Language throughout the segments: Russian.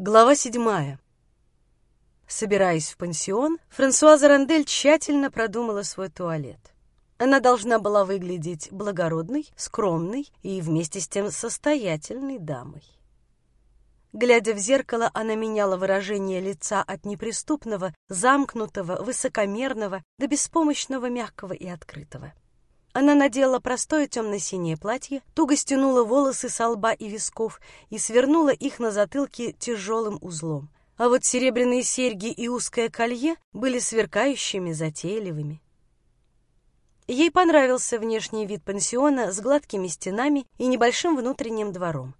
Глава седьмая. Собираясь в пансион, Франсуаза Рандель тщательно продумала свой туалет. Она должна была выглядеть благородной, скромной и вместе с тем состоятельной дамой. Глядя в зеркало, она меняла выражение лица от неприступного, замкнутого, высокомерного до беспомощного, мягкого и открытого. Она надела простое темно-синее платье, туго стянула волосы со лба и висков и свернула их на затылке тяжелым узлом. А вот серебряные серьги и узкое колье были сверкающими, затейливыми. Ей понравился внешний вид пансиона с гладкими стенами и небольшим внутренним двором.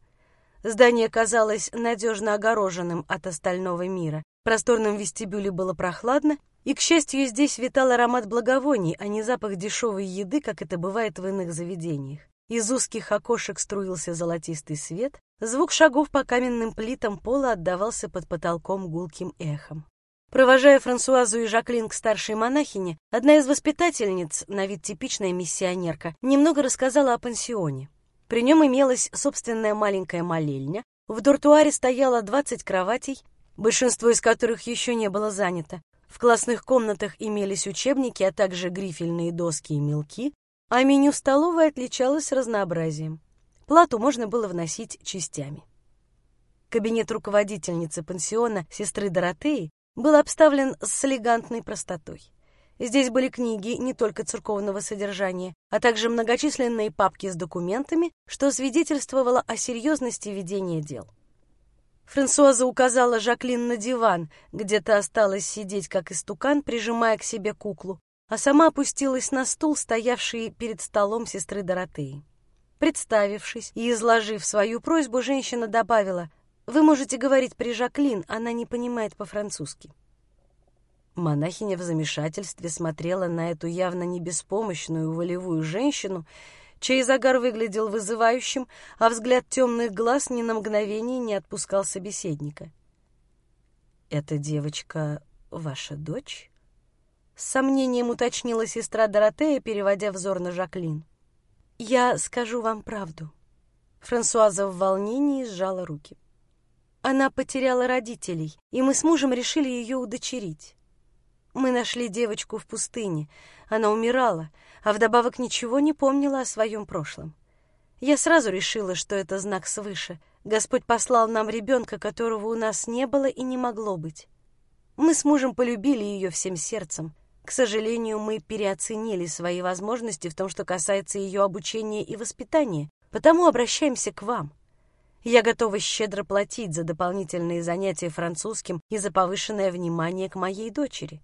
Здание казалось надежно огороженным от остального мира. Просторном вестибюле было прохладно, и, к счастью, здесь витал аромат благовоний, а не запах дешевой еды, как это бывает в иных заведениях. Из узких окошек струился золотистый свет, звук шагов по каменным плитам пола отдавался под потолком гулким эхом. Провожая Франсуазу и Жаклин к старшей монахине, одна из воспитательниц, на вид типичная миссионерка, немного рассказала о пансионе. При нем имелась собственная маленькая молельня, в дортуаре стояло 20 кроватей, большинство из которых еще не было занято, в классных комнатах имелись учебники, а также грифельные доски и мелки, а меню столовой отличалось разнообразием. Плату можно было вносить частями. Кабинет руководительницы пансиона, сестры Доротеи, был обставлен с элегантной простотой. Здесь были книги не только церковного содержания, а также многочисленные папки с документами, что свидетельствовало о серьезности ведения дел. Франсуаза указала Жаклин на диван, где то осталась сидеть, как истукан, прижимая к себе куклу, а сама опустилась на стул, стоявший перед столом сестры Доротеи. Представившись и изложив свою просьбу, женщина добавила, «Вы можете говорить при Жаклин, она не понимает по-французски». Монахиня в замешательстве смотрела на эту явно не беспомощную волевую женщину чей загар выглядел вызывающим, а взгляд темных глаз ни на мгновение не отпускал собеседника. «Эта девочка ваша дочь?» С сомнением уточнила сестра Доротея, переводя взор на Жаклин. «Я скажу вам правду». Франсуаза в волнении сжала руки. Она потеряла родителей, и мы с мужем решили ее удочерить. Мы нашли девочку в пустыне. Она умирала, а вдобавок ничего не помнила о своем прошлом. Я сразу решила, что это знак свыше. Господь послал нам ребенка, которого у нас не было и не могло быть. Мы с мужем полюбили ее всем сердцем. К сожалению, мы переоценили свои возможности в том, что касается ее обучения и воспитания, потому обращаемся к вам. Я готова щедро платить за дополнительные занятия французским и за повышенное внимание к моей дочери.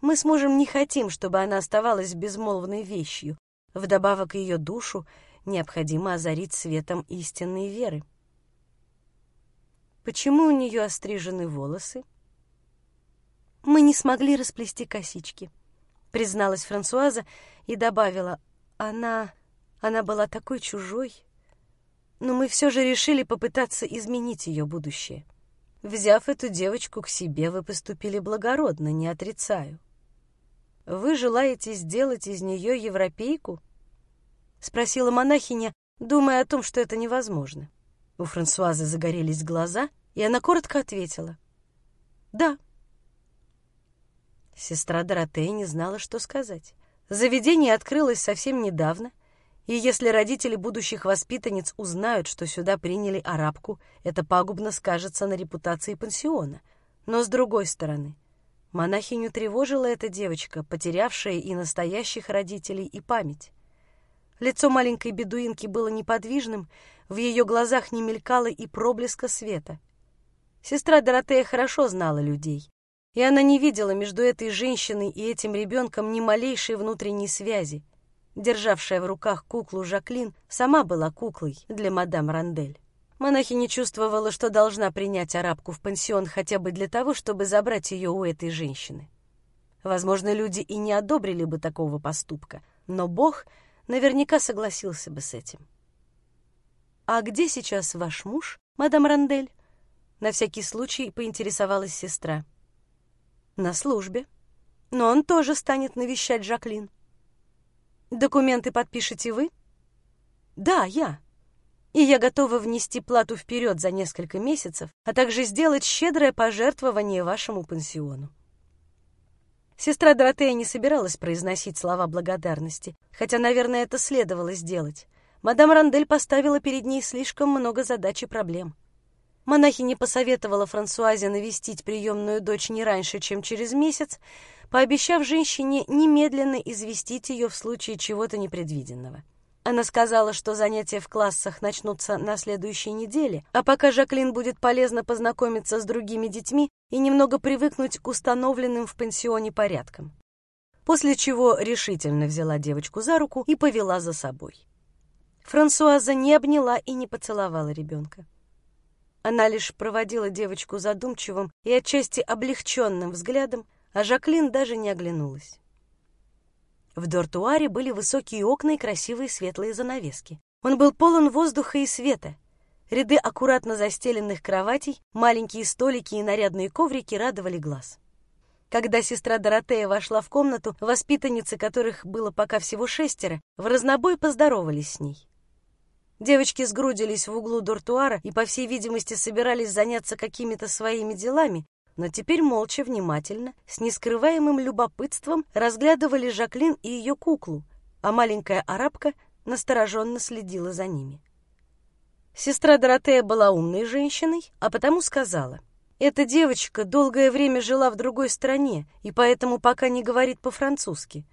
Мы с мужем не хотим, чтобы она оставалась безмолвной вещью. Вдобавок ее душу необходимо озарить светом истинной веры. Почему у нее острижены волосы? Мы не смогли расплести косички, призналась Франсуаза и добавила, она... она была такой чужой. Но мы все же решили попытаться изменить ее будущее. Взяв эту девочку к себе, вы поступили благородно, не отрицаю. Вы желаете сделать из нее европейку? Спросила монахиня, думая о том, что это невозможно. У Франсуазы загорелись глаза, и она коротко ответила. «Да». Сестра Доротея не знала, что сказать. Заведение открылось совсем недавно, и если родители будущих воспитанниц узнают, что сюда приняли арабку, это пагубно скажется на репутации пансиона. Но с другой стороны, Монахиню тревожила эта девочка, потерявшая и настоящих родителей, и память. Лицо маленькой бедуинки было неподвижным, в ее глазах не мелькало и проблеска света. Сестра Доротея хорошо знала людей, и она не видела между этой женщиной и этим ребенком ни малейшей внутренней связи. Державшая в руках куклу Жаклин сама была куклой для мадам Рандель. Монахиня чувствовала, что должна принять арабку в пансион хотя бы для того, чтобы забрать ее у этой женщины. Возможно, люди и не одобрили бы такого поступка, но Бог наверняка согласился бы с этим. «А где сейчас ваш муж, мадам Рандель?» На всякий случай поинтересовалась сестра. «На службе. Но он тоже станет навещать Жаклин». «Документы подпишете вы?» «Да, я», и я готова внести плату вперед за несколько месяцев, а также сделать щедрое пожертвование вашему пансиону. Сестра Доротея не собиралась произносить слова благодарности, хотя, наверное, это следовало сделать. Мадам Рандель поставила перед ней слишком много задач и проблем. Монахиня посоветовала Франсуазе навестить приемную дочь не раньше, чем через месяц, пообещав женщине немедленно известить ее в случае чего-то непредвиденного. Она сказала, что занятия в классах начнутся на следующей неделе, а пока Жаклин будет полезно познакомиться с другими детьми и немного привыкнуть к установленным в пансионе порядкам. После чего решительно взяла девочку за руку и повела за собой. Франсуаза не обняла и не поцеловала ребенка. Она лишь проводила девочку задумчивым и отчасти облегченным взглядом, а Жаклин даже не оглянулась. В дортуаре были высокие окна и красивые светлые занавески. Он был полон воздуха и света. Ряды аккуратно застеленных кроватей, маленькие столики и нарядные коврики радовали глаз. Когда сестра Доротея вошла в комнату, воспитанницы которых было пока всего шестеро, в разнобой поздоровались с ней. Девочки сгрудились в углу дортуара и, по всей видимости, собирались заняться какими-то своими делами, но теперь молча, внимательно, с нескрываемым любопытством разглядывали Жаклин и ее куклу, а маленькая арабка настороженно следила за ними. Сестра Доротея была умной женщиной, а потому сказала, «Эта девочка долгое время жила в другой стране и поэтому пока не говорит по-французски.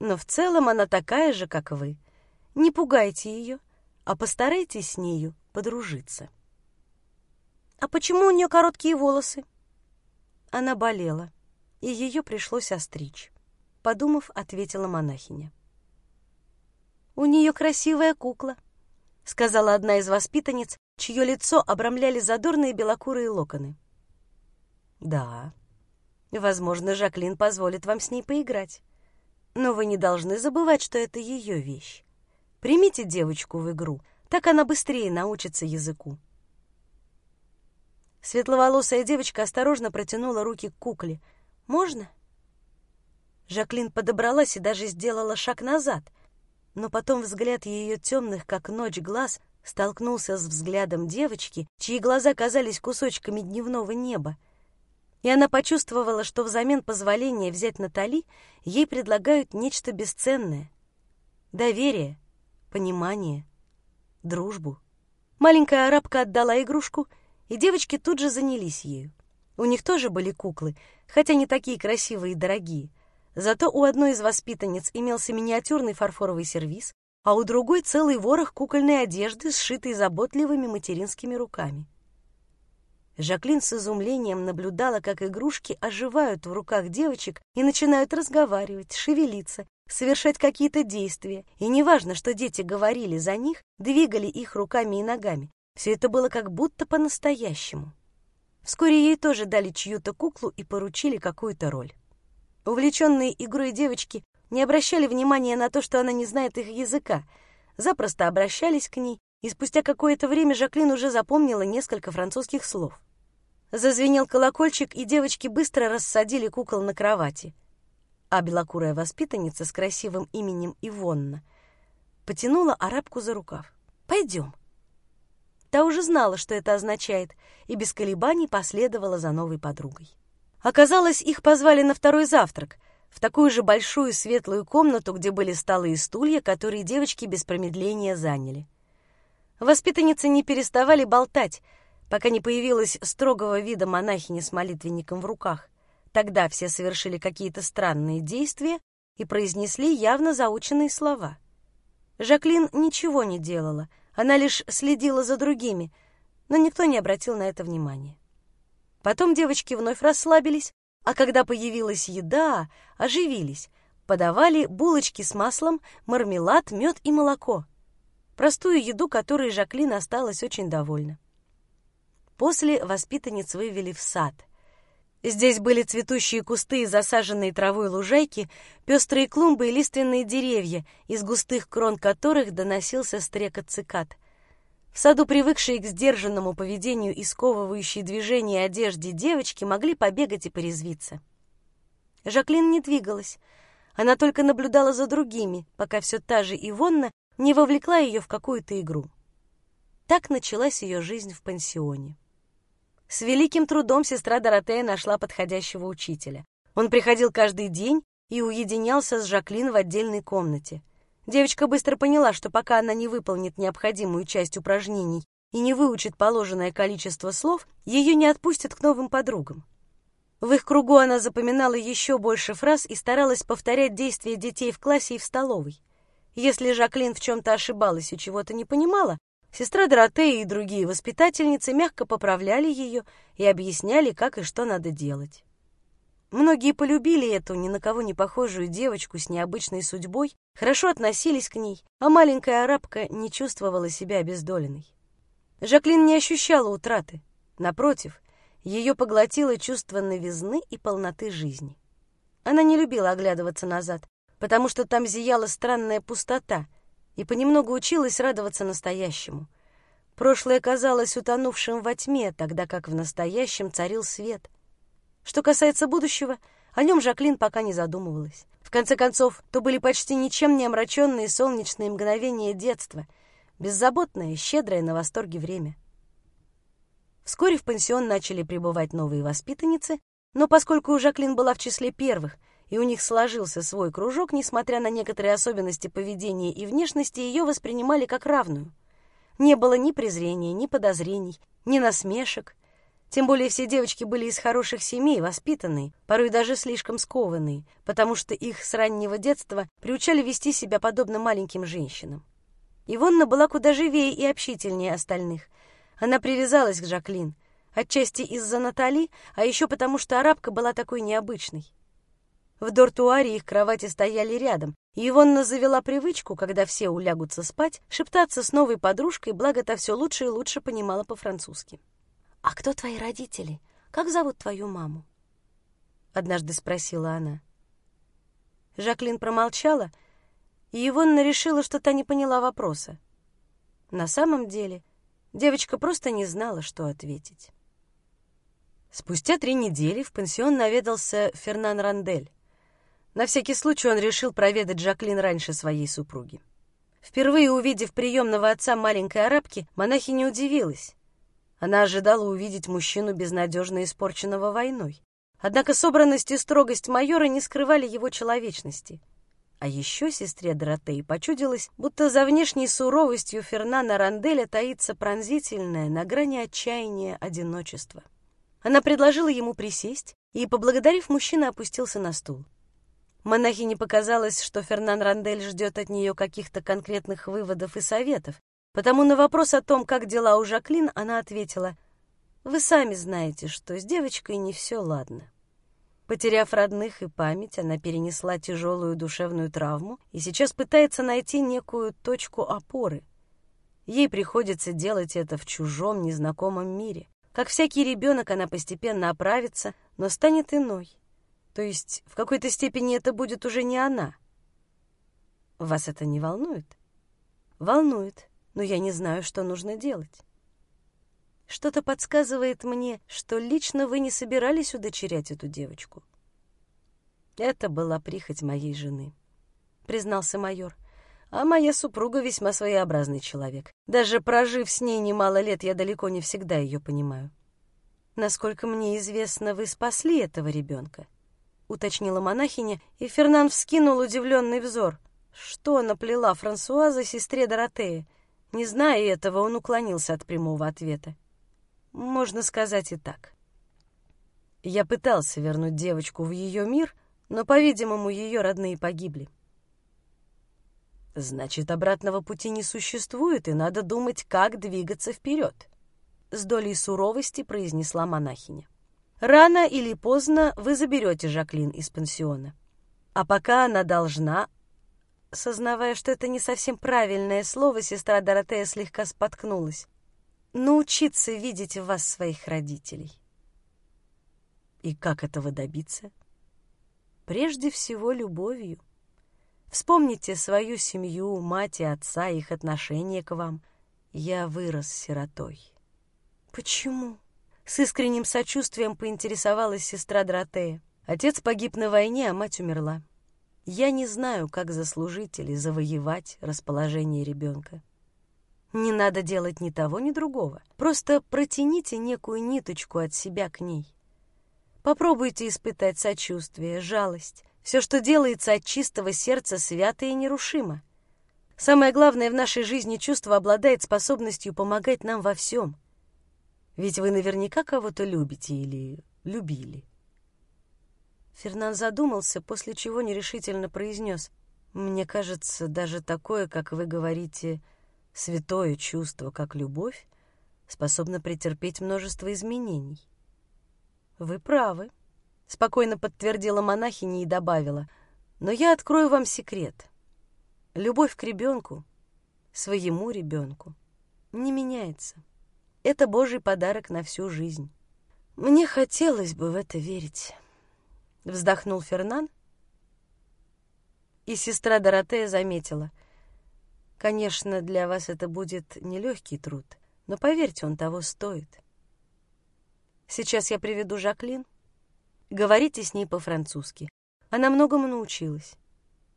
Но в целом она такая же, как вы. Не пугайте ее, а постарайтесь с нею подружиться». «А почему у нее короткие волосы?» Она болела, и ее пришлось остричь. Подумав, ответила монахиня. «У нее красивая кукла», — сказала одна из воспитанниц, чье лицо обрамляли задорные белокурые локоны. «Да, возможно, Жаклин позволит вам с ней поиграть. Но вы не должны забывать, что это ее вещь. Примите девочку в игру, так она быстрее научится языку». Светловолосая девочка осторожно протянула руки к кукле. «Можно?» Жаклин подобралась и даже сделала шаг назад, но потом взгляд ее темных, как ночь, глаз столкнулся с взглядом девочки, чьи глаза казались кусочками дневного неба, и она почувствовала, что взамен позволения взять Натали ей предлагают нечто бесценное — доверие, понимание, дружбу. Маленькая арабка отдала игрушку — и девочки тут же занялись ею. У них тоже были куклы, хотя не такие красивые и дорогие. Зато у одной из воспитанниц имелся миниатюрный фарфоровый сервиз, а у другой целый ворох кукольной одежды, сшитой заботливыми материнскими руками. Жаклин с изумлением наблюдала, как игрушки оживают в руках девочек и начинают разговаривать, шевелиться, совершать какие-то действия. И неважно, что дети говорили за них, двигали их руками и ногами. Все это было как будто по-настоящему. Вскоре ей тоже дали чью-то куклу и поручили какую-то роль. Увлеченные игрой девочки не обращали внимания на то, что она не знает их языка, запросто обращались к ней, и спустя какое-то время Жаклин уже запомнила несколько французских слов. Зазвенел колокольчик, и девочки быстро рассадили кукол на кровати. А белокурая воспитанница с красивым именем Ивонна потянула арабку за рукав. «Пойдем». Та уже знала, что это означает, и без колебаний последовала за новой подругой. Оказалось, их позвали на второй завтрак, в такую же большую светлую комнату, где были столы и стулья, которые девочки без промедления заняли. Воспитанницы не переставали болтать, пока не появилась строгого вида монахиня с молитвенником в руках. Тогда все совершили какие-то странные действия и произнесли явно заученные слова. Жаклин ничего не делала — она лишь следила за другими, но никто не обратил на это внимания. Потом девочки вновь расслабились, а когда появилась еда, оживились. Подавали булочки с маслом, мармелад, мед и молоко. Простую еду, которой Жаклин осталась очень довольна. После воспитанниц вывели в сад. Здесь были цветущие кусты и засаженные травой лужайки, пестрые клумбы и лиственные деревья, из густых крон которых доносился стрекот цикад. В саду, привыкшие к сдержанному поведению и сковывающей движения одежде девочки, могли побегать и порезвиться. Жаклин не двигалась. Она только наблюдала за другими, пока все та же Ивонна не вовлекла ее в какую-то игру. Так началась ее жизнь в пансионе. С великим трудом сестра Доротея нашла подходящего учителя. Он приходил каждый день и уединялся с Жаклин в отдельной комнате. Девочка быстро поняла, что пока она не выполнит необходимую часть упражнений и не выучит положенное количество слов, ее не отпустят к новым подругам. В их кругу она запоминала еще больше фраз и старалась повторять действия детей в классе и в столовой. Если Жаклин в чем-то ошибалась и чего-то не понимала, Сестра Доротея и другие воспитательницы мягко поправляли ее и объясняли, как и что надо делать. Многие полюбили эту ни на кого не похожую девочку с необычной судьбой, хорошо относились к ней, а маленькая арабка не чувствовала себя обездоленной. Жаклин не ощущала утраты. Напротив, ее поглотило чувство новизны и полноты жизни. Она не любила оглядываться назад, потому что там зияла странная пустота — и понемногу училась радоваться настоящему. Прошлое казалось утонувшим во тьме, тогда как в настоящем царил свет. Что касается будущего, о нем Жаклин пока не задумывалась. В конце концов, то были почти ничем не омраченные солнечные мгновения детства, беззаботное, щедрое на восторге время. Вскоре в пансион начали прибывать новые воспитанницы, но поскольку Жаклин была в числе первых — и у них сложился свой кружок, несмотря на некоторые особенности поведения и внешности, ее воспринимали как равную. Не было ни презрения, ни подозрений, ни насмешек. Тем более все девочки были из хороших семей, воспитанные, порой даже слишком скованные, потому что их с раннего детства приучали вести себя подобно маленьким женщинам. Ивонна была куда живее и общительнее остальных. Она привязалась к Жаклин, отчасти из-за Натали, а еще потому, что арабка была такой необычной. В дортуаре их кровати стояли рядом, и Ивонна завела привычку, когда все улягутся спать, шептаться с новой подружкой, благо та все лучше и лучше понимала по-французски. «А кто твои родители? Как зовут твою маму?» Однажды спросила она. Жаклин промолчала, и Ивонна решила, что та не поняла вопроса. На самом деле девочка просто не знала, что ответить. Спустя три недели в пансион наведался Фернан Рандель. На всякий случай он решил проведать Жаклин раньше своей супруги. Впервые увидев приемного отца маленькой арабки, монахиня удивилась. Она ожидала увидеть мужчину безнадежно испорченного войной. Однако собранность и строгость майора не скрывали его человечности. А еще сестре Доротеи почудилось, будто за внешней суровостью Фернана Ранделя таится пронзительное, на грани отчаяния одиночество. Она предложила ему присесть, и, поблагодарив, мужчина опустился на стул. Монахине показалось, что Фернан Рандель ждет от нее каких-то конкретных выводов и советов, потому на вопрос о том, как дела у Жаклин, она ответила, «Вы сами знаете, что с девочкой не все ладно». Потеряв родных и память, она перенесла тяжелую душевную травму и сейчас пытается найти некую точку опоры. Ей приходится делать это в чужом, незнакомом мире. Как всякий ребенок, она постепенно оправится, но станет иной. То есть в какой-то степени это будет уже не она. Вас это не волнует? Волнует, но я не знаю, что нужно делать. Что-то подсказывает мне, что лично вы не собирались удочерять эту девочку. Это была прихоть моей жены, признался майор. А моя супруга весьма своеобразный человек. Даже прожив с ней немало лет, я далеко не всегда ее понимаю. Насколько мне известно, вы спасли этого ребенка уточнила монахиня, и Фернан вскинул удивленный взор. Что наплела Франсуаза сестре Доротеи? Не зная этого, он уклонился от прямого ответа. Можно сказать и так. Я пытался вернуть девочку в ее мир, но, по-видимому, ее родные погибли. Значит, обратного пути не существует, и надо думать, как двигаться вперед. С долей суровости произнесла монахиня. Рано или поздно вы заберете Жаклин из пансиона. А пока она должна... Сознавая, что это не совсем правильное слово, сестра Доротея слегка споткнулась. Научиться видеть в вас своих родителей. И как этого добиться? Прежде всего, любовью. Вспомните свою семью, мать и отца, их отношение к вам. Я вырос сиротой. Почему? С искренним сочувствием поинтересовалась сестра Доротея. Отец погиб на войне, а мать умерла. Я не знаю, как заслужить или завоевать расположение ребенка. Не надо делать ни того, ни другого. Просто протяните некую ниточку от себя к ней. Попробуйте испытать сочувствие, жалость. Все, что делается от чистого сердца, свято и нерушимо. Самое главное в нашей жизни чувство обладает способностью помогать нам во всем. Ведь вы наверняка кого-то любите или любили. Фернан задумался, после чего нерешительно произнес. «Мне кажется, даже такое, как вы говорите, святое чувство, как любовь, способно претерпеть множество изменений». «Вы правы», — спокойно подтвердила монахиня и добавила. «Но я открою вам секрет. Любовь к ребенку, своему ребенку, не меняется. Это Божий подарок на всю жизнь. Мне хотелось бы в это верить». Вздохнул Фернан, и сестра Доротея заметила. «Конечно, для вас это будет нелегкий труд, но поверьте, он того стоит. Сейчас я приведу Жаклин. Говорите с ней по-французски. Она многому научилась».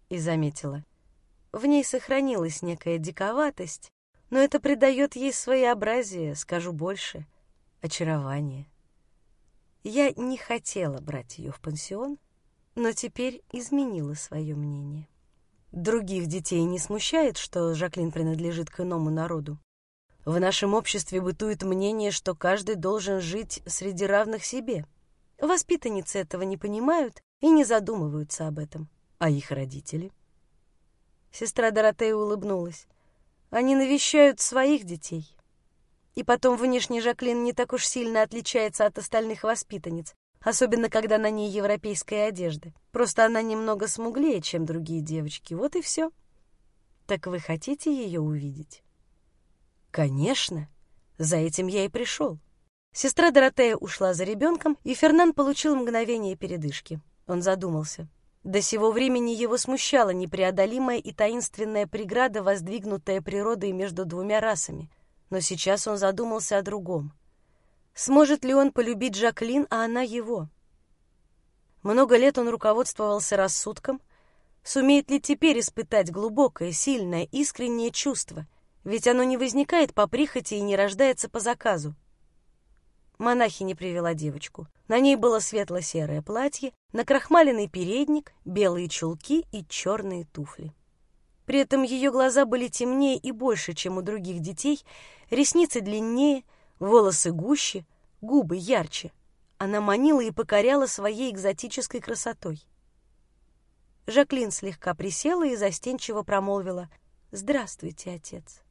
И заметила. В ней сохранилась некая диковатость, но это придает ей своеобразие, скажу больше, очарование. Я не хотела брать ее в пансион, но теперь изменила свое мнение. Других детей не смущает, что Жаклин принадлежит к иному народу. В нашем обществе бытует мнение, что каждый должен жить среди равных себе. Воспитанницы этого не понимают и не задумываются об этом. А их родители? Сестра Доротея улыбнулась. Они навещают своих детей. И потом внешне Жаклин не так уж сильно отличается от остальных воспитанниц, особенно когда на ней европейская одежда. Просто она немного смуглее, чем другие девочки, вот и все. Так вы хотите ее увидеть? Конечно, за этим я и пришел. Сестра Доротея ушла за ребенком, и Фернан получил мгновение передышки. Он задумался. До сего времени его смущала непреодолимая и таинственная преграда, воздвигнутая природой между двумя расами — но сейчас он задумался о другом. Сможет ли он полюбить Жаклин, а она его? Много лет он руководствовался рассудком. Сумеет ли теперь испытать глубокое, сильное, искреннее чувство? Ведь оно не возникает по прихоти и не рождается по заказу. Монахиня привела девочку. На ней было светло-серое платье, накрахмаленный передник, белые чулки и черные туфли. При этом ее глаза были темнее и больше, чем у других детей, ресницы длиннее, волосы гуще, губы ярче. Она манила и покоряла своей экзотической красотой. Жаклин слегка присела и застенчиво промолвила «Здравствуйте, отец».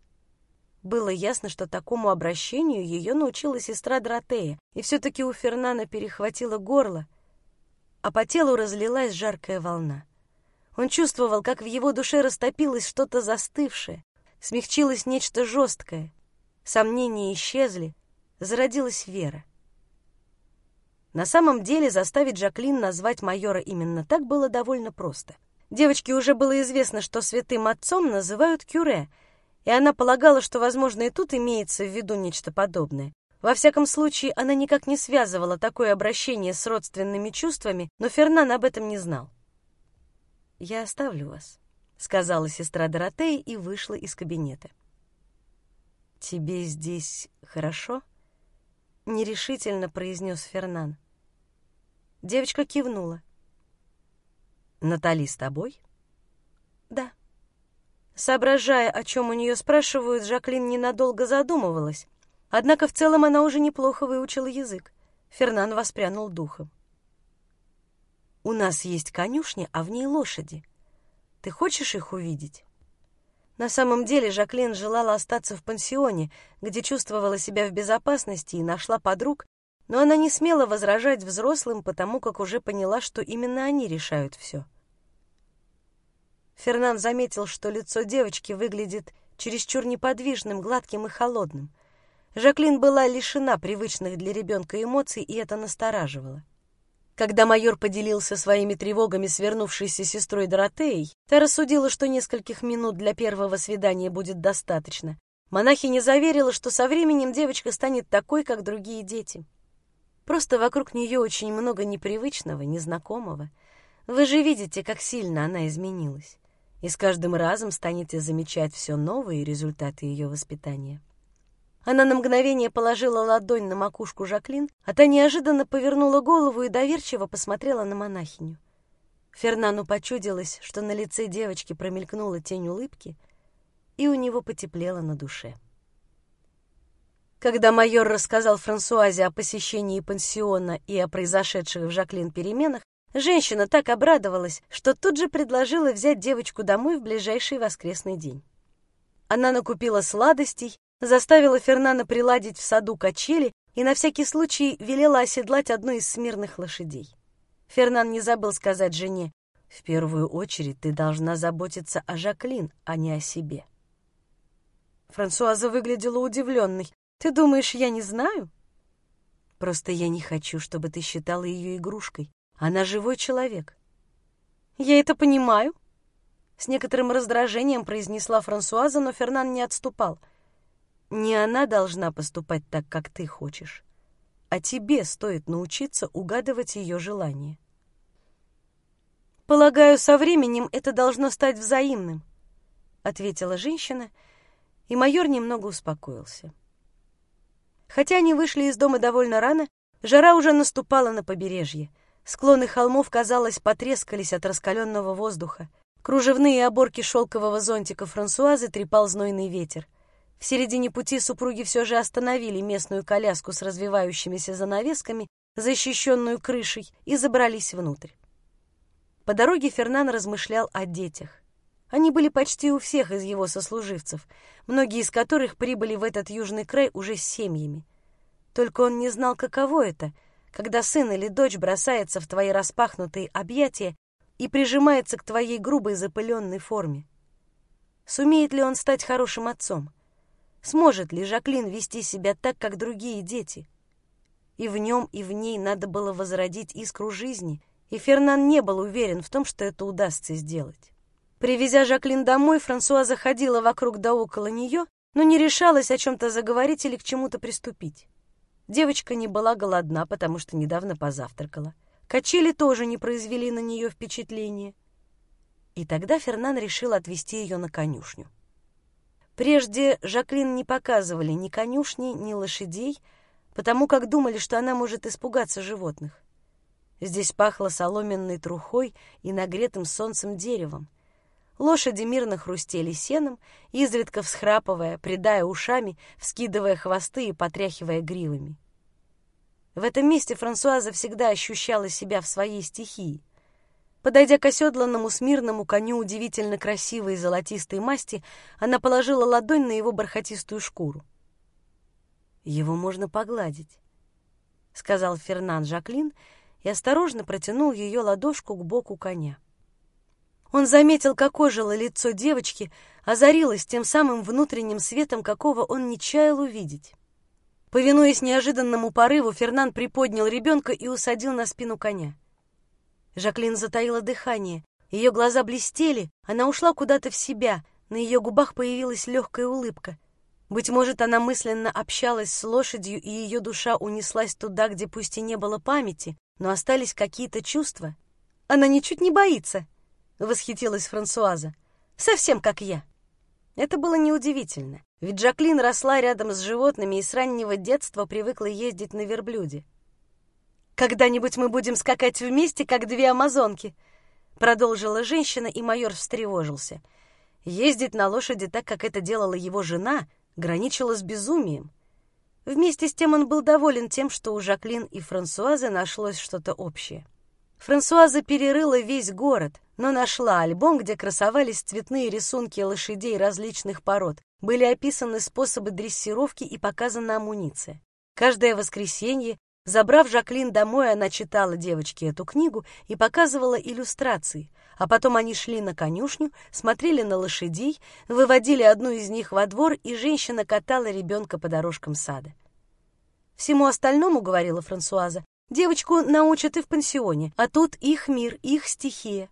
Было ясно, что такому обращению ее научила сестра Доротея, и все-таки у Фернана перехватило горло, а по телу разлилась жаркая волна. Он чувствовал, как в его душе растопилось что-то застывшее, смягчилось нечто жесткое. Сомнения исчезли, зародилась вера. На самом деле заставить Жаклин назвать майора именно так было довольно просто. Девочке уже было известно, что святым отцом называют кюре, и она полагала, что, возможно, и тут имеется в виду нечто подобное. Во всяком случае, она никак не связывала такое обращение с родственными чувствами, но Фернан об этом не знал. «Я оставлю вас», — сказала сестра Доротея и вышла из кабинета. «Тебе здесь хорошо?» — нерешительно произнес Фернан. Девочка кивнула. «Натали с тобой?» «Да». Соображая, о чем у нее спрашивают, Жаклин ненадолго задумывалась. Однако в целом она уже неплохо выучила язык. Фернан воспрянул духом. У нас есть конюшня, а в ней лошади. Ты хочешь их увидеть?» На самом деле Жаклин желала остаться в пансионе, где чувствовала себя в безопасности и нашла подруг, но она не смела возражать взрослым, потому как уже поняла, что именно они решают все. Фернан заметил, что лицо девочки выглядит чересчур неподвижным, гладким и холодным. Жаклин была лишена привычных для ребенка эмоций, и это настораживало. Когда майор поделился своими тревогами с вернувшейся сестрой Доротеей, та рассудила, что нескольких минут для первого свидания будет достаточно. Монахиня заверила, что со временем девочка станет такой, как другие дети. Просто вокруг нее очень много непривычного, незнакомого. Вы же видите, как сильно она изменилась. И с каждым разом станете замечать все новые результаты ее воспитания. Она на мгновение положила ладонь на макушку Жаклин, а та неожиданно повернула голову и доверчиво посмотрела на монахиню. Фернану почудилось, что на лице девочки промелькнула тень улыбки, и у него потеплело на душе. Когда майор рассказал Франсуазе о посещении пансиона и о произошедших в Жаклин переменах, женщина так обрадовалась, что тут же предложила взять девочку домой в ближайший воскресный день. Она накупила сладостей, заставила Фернана приладить в саду качели и на всякий случай велела оседлать одну из смирных лошадей. Фернан не забыл сказать жене, «В первую очередь ты должна заботиться о Жаклин, а не о себе». Франсуаза выглядела удивленной. Ты думаешь, я не знаю? Просто я не хочу, чтобы ты считала ее игрушкой. Она живой человек. Я это понимаю. С некоторым раздражением произнесла Франсуаза, но Фернан не отступал. Не она должна поступать так, как ты хочешь, а тебе стоит научиться угадывать ее желания. Полагаю, со временем это должно стать взаимным, ответила женщина, и майор немного успокоился. Хотя они вышли из дома довольно рано, жара уже наступала на побережье. Склоны холмов, казалось, потрескались от раскаленного воздуха. Кружевные оборки шелкового зонтика Франсуазы трепал знойный ветер. В середине пути супруги все же остановили местную коляску с развивающимися занавесками, защищенную крышей, и забрались внутрь. По дороге Фернан размышлял о детях. Они были почти у всех из его сослуживцев, многие из которых прибыли в этот южный край уже с семьями. Только он не знал, каково это, когда сын или дочь бросается в твои распахнутые объятия и прижимается к твоей грубой запыленной форме. Сумеет ли он стать хорошим отцом? Сможет ли Жаклин вести себя так, как другие дети? И в нем, и в ней надо было возродить искру жизни, и Фернан не был уверен в том, что это удастся сделать. Привезя Жаклин домой, Франсуа заходила вокруг да около нее, но не решалась о чем-то заговорить или к чему-то приступить. Девочка не была голодна, потому что недавно позавтракала. Качели тоже не произвели на нее впечатления. И тогда Фернан решил отвезти ее на конюшню. Прежде Жаклин не показывали ни конюшни, ни лошадей, потому как думали, что она может испугаться животных. Здесь пахло соломенной трухой и нагретым солнцем деревом. Лошади мирно хрустели сеном, изредка всхрапывая, придая ушами, вскидывая хвосты и потряхивая гривами. В этом месте Франсуаза всегда ощущала себя в своей стихии. Подойдя к оседланному смирному коню удивительно красивой золотистой масти, она положила ладонь на его бархатистую шкуру. «Его можно погладить», — сказал Фернан Жаклин и осторожно протянул ее ладошку к боку коня. Он заметил, как ожило лицо девочки, озарилось тем самым внутренним светом, какого он не чаял увидеть. Повинуясь неожиданному порыву, Фернан приподнял ребенка и усадил на спину коня. Жаклин затаила дыхание. Ее глаза блестели, она ушла куда-то в себя, на ее губах появилась легкая улыбка. Быть может, она мысленно общалась с лошадью, и ее душа унеслась туда, где пусть и не было памяти, но остались какие-то чувства. Она ничуть не боится, восхитилась Франсуаза. Совсем как я. Это было неудивительно, ведь Жаклин росла рядом с животными и с раннего детства привыкла ездить на верблюде. «Когда-нибудь мы будем скакать вместе, как две амазонки», — продолжила женщина, и майор встревожился. Ездить на лошади так, как это делала его жена, граничило с безумием. Вместе с тем он был доволен тем, что у Жаклин и Франсуазы нашлось что-то общее. Франсуаза перерыла весь город, но нашла альбом, где красовались цветные рисунки лошадей различных пород, были описаны способы дрессировки и показана амуниция. Каждое воскресенье, забрав Жаклин домой, она читала девочке эту книгу и показывала иллюстрации, а потом они шли на конюшню, смотрели на лошадей, выводили одну из них во двор, и женщина катала ребенка по дорожкам сада. Всему остальному, говорила Франсуаза, Девочку научат и в пансионе, а тут их мир, их стихия.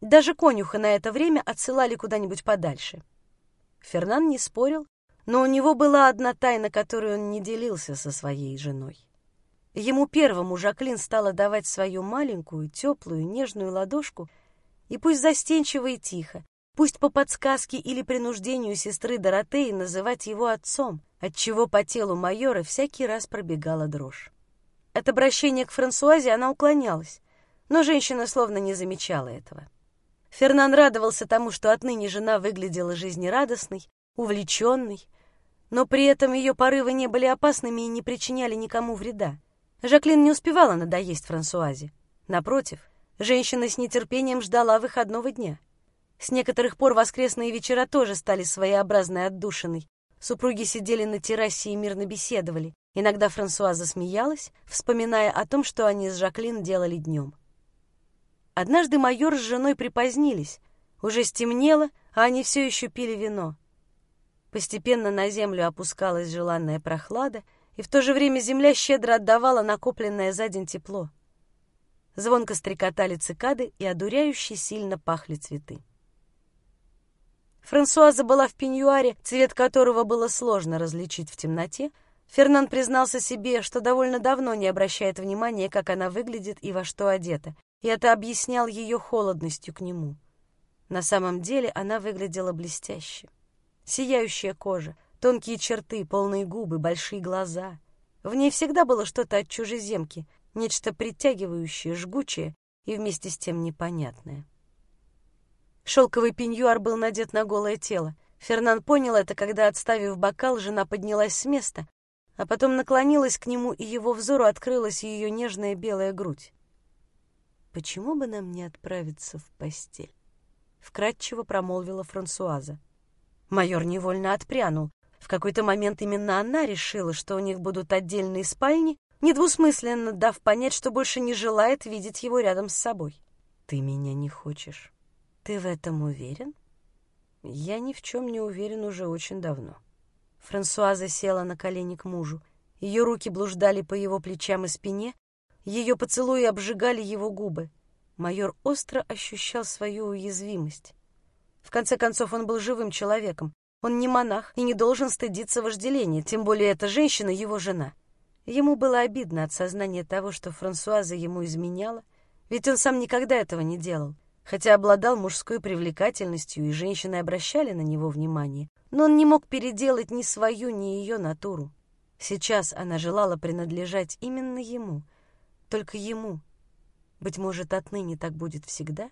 Даже конюха на это время отсылали куда-нибудь подальше. Фернан не спорил, но у него была одна тайна, которую он не делился со своей женой. Ему первому Жаклин стала давать свою маленькую, теплую, нежную ладошку, и пусть застенчиво и тихо, пусть по подсказке или принуждению сестры Доротеи называть его отцом, отчего по телу майора всякий раз пробегала дрожь. От обращения к Франсуазе она уклонялась, но женщина словно не замечала этого. Фернан радовался тому, что отныне жена выглядела жизнерадостной, увлеченной, но при этом ее порывы не были опасными и не причиняли никому вреда. Жаклин не успевала надоесть Франсуазе. Напротив, женщина с нетерпением ждала выходного дня. С некоторых пор воскресные вечера тоже стали своеобразной отдушиной. Супруги сидели на террасе и мирно беседовали. Иногда Франсуаза смеялась, вспоминая о том, что они с Жаклин делали днем. Однажды майор с женой припозднились. Уже стемнело, а они все еще пили вино. Постепенно на землю опускалась желанная прохлада, и в то же время земля щедро отдавала накопленное за день тепло. Звонко стрекотали цикады, и одуряюще сильно пахли цветы. Франсуаза была в пеньюаре, цвет которого было сложно различить в темноте. Фернан признался себе, что довольно давно не обращает внимания, как она выглядит и во что одета, и это объяснял ее холодностью к нему. На самом деле она выглядела блестяще. Сияющая кожа, тонкие черты, полные губы, большие глаза. В ней всегда было что-то от чужеземки, нечто притягивающее, жгучее и вместе с тем непонятное. Шелковый пеньюар был надет на голое тело. Фернан понял это, когда, отставив бокал, жена поднялась с места, а потом наклонилась к нему, и его взору открылась ее нежная белая грудь. «Почему бы нам не отправиться в постель?» — вкратчиво промолвила Франсуаза. Майор невольно отпрянул. В какой-то момент именно она решила, что у них будут отдельные спальни, недвусмысленно дав понять, что больше не желает видеть его рядом с собой. «Ты меня не хочешь. Ты в этом уверен?» «Я ни в чем не уверен уже очень давно». Франсуаза села на колени к мужу. Ее руки блуждали по его плечам и спине, ее поцелуи обжигали его губы. Майор остро ощущал свою уязвимость. В конце концов, он был живым человеком. Он не монах и не должен стыдиться вожделения, тем более эта женщина — его жена. Ему было обидно от сознания того, что Франсуаза ему изменяла, ведь он сам никогда этого не делал, хотя обладал мужской привлекательностью, и женщины обращали на него внимание, но он не мог переделать ни свою, ни ее натуру. Сейчас она желала принадлежать именно ему — только ему. Быть может, отныне так будет всегда?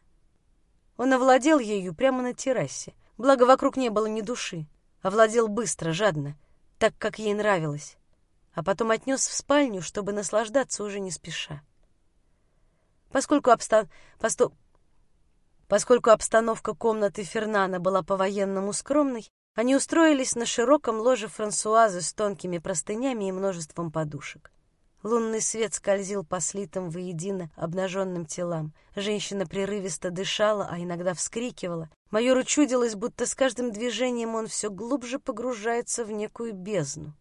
Он овладел ею прямо на террасе, благо вокруг не было ни души. Овладел быстро, жадно, так, как ей нравилось, а потом отнес в спальню, чтобы наслаждаться уже не спеша. Поскольку, обста... Посто... Поскольку обстановка комнаты Фернана была по-военному скромной, они устроились на широком ложе Франсуазы с тонкими простынями и множеством подушек. Лунный свет скользил по слитым воедино обнаженным телам. Женщина прерывисто дышала, а иногда вскрикивала. Майору чудилось, будто с каждым движением он все глубже погружается в некую бездну.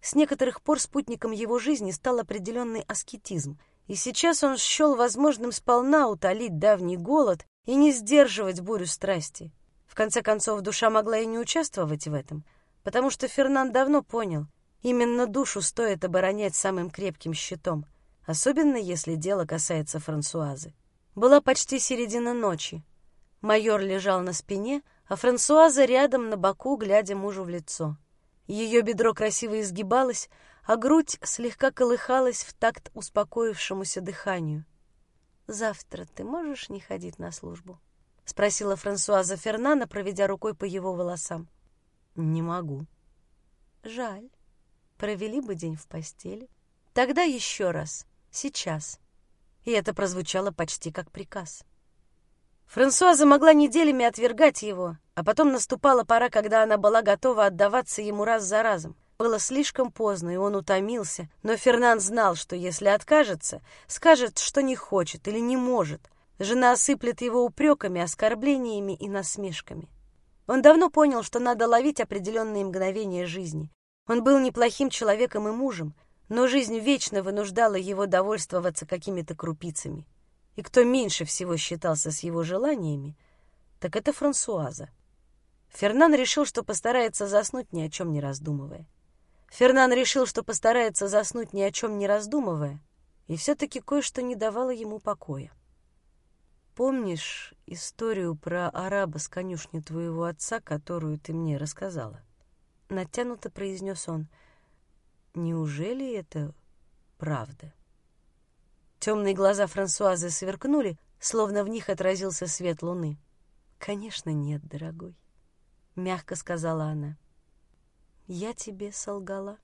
С некоторых пор спутником его жизни стал определенный аскетизм, и сейчас он счел возможным сполна утолить давний голод и не сдерживать бурю страсти. В конце концов, душа могла и не участвовать в этом, потому что Фернанд давно понял — Именно душу стоит оборонять самым крепким щитом, особенно если дело касается Франсуазы. Была почти середина ночи. Майор лежал на спине, а Франсуаза рядом на боку, глядя мужу в лицо. Ее бедро красиво изгибалось, а грудь слегка колыхалась в такт успокоившемуся дыханию. «Завтра ты можешь не ходить на службу?» — спросила Франсуаза Фернана, проведя рукой по его волосам. «Не могу». «Жаль провели бы день в постели. Тогда еще раз, сейчас. И это прозвучало почти как приказ. Франсуаза могла неделями отвергать его, а потом наступала пора, когда она была готова отдаваться ему раз за разом. Было слишком поздно, и он утомился, но Фернан знал, что если откажется, скажет, что не хочет или не может. Жена осыплет его упреками, оскорблениями и насмешками. Он давно понял, что надо ловить определенные мгновения жизни, он был неплохим человеком и мужем, но жизнь вечно вынуждала его довольствоваться какими-то крупицами. И кто меньше всего считался с его желаниями, так это Франсуаза. Фернан решил, что постарается заснуть, ни о чем не раздумывая. Фернан решил, что постарается заснуть, ни о чем не раздумывая, и все-таки кое-что не давало ему покоя. помнишь историю про араба с конюшни твоего отца, которую ты мне рассказала?» Натянуто произнес он. «Неужели это правда?» Темные глаза Франсуазы сверкнули, словно в них отразился свет луны. «Конечно нет, дорогой», — мягко сказала она. «Я тебе солгала».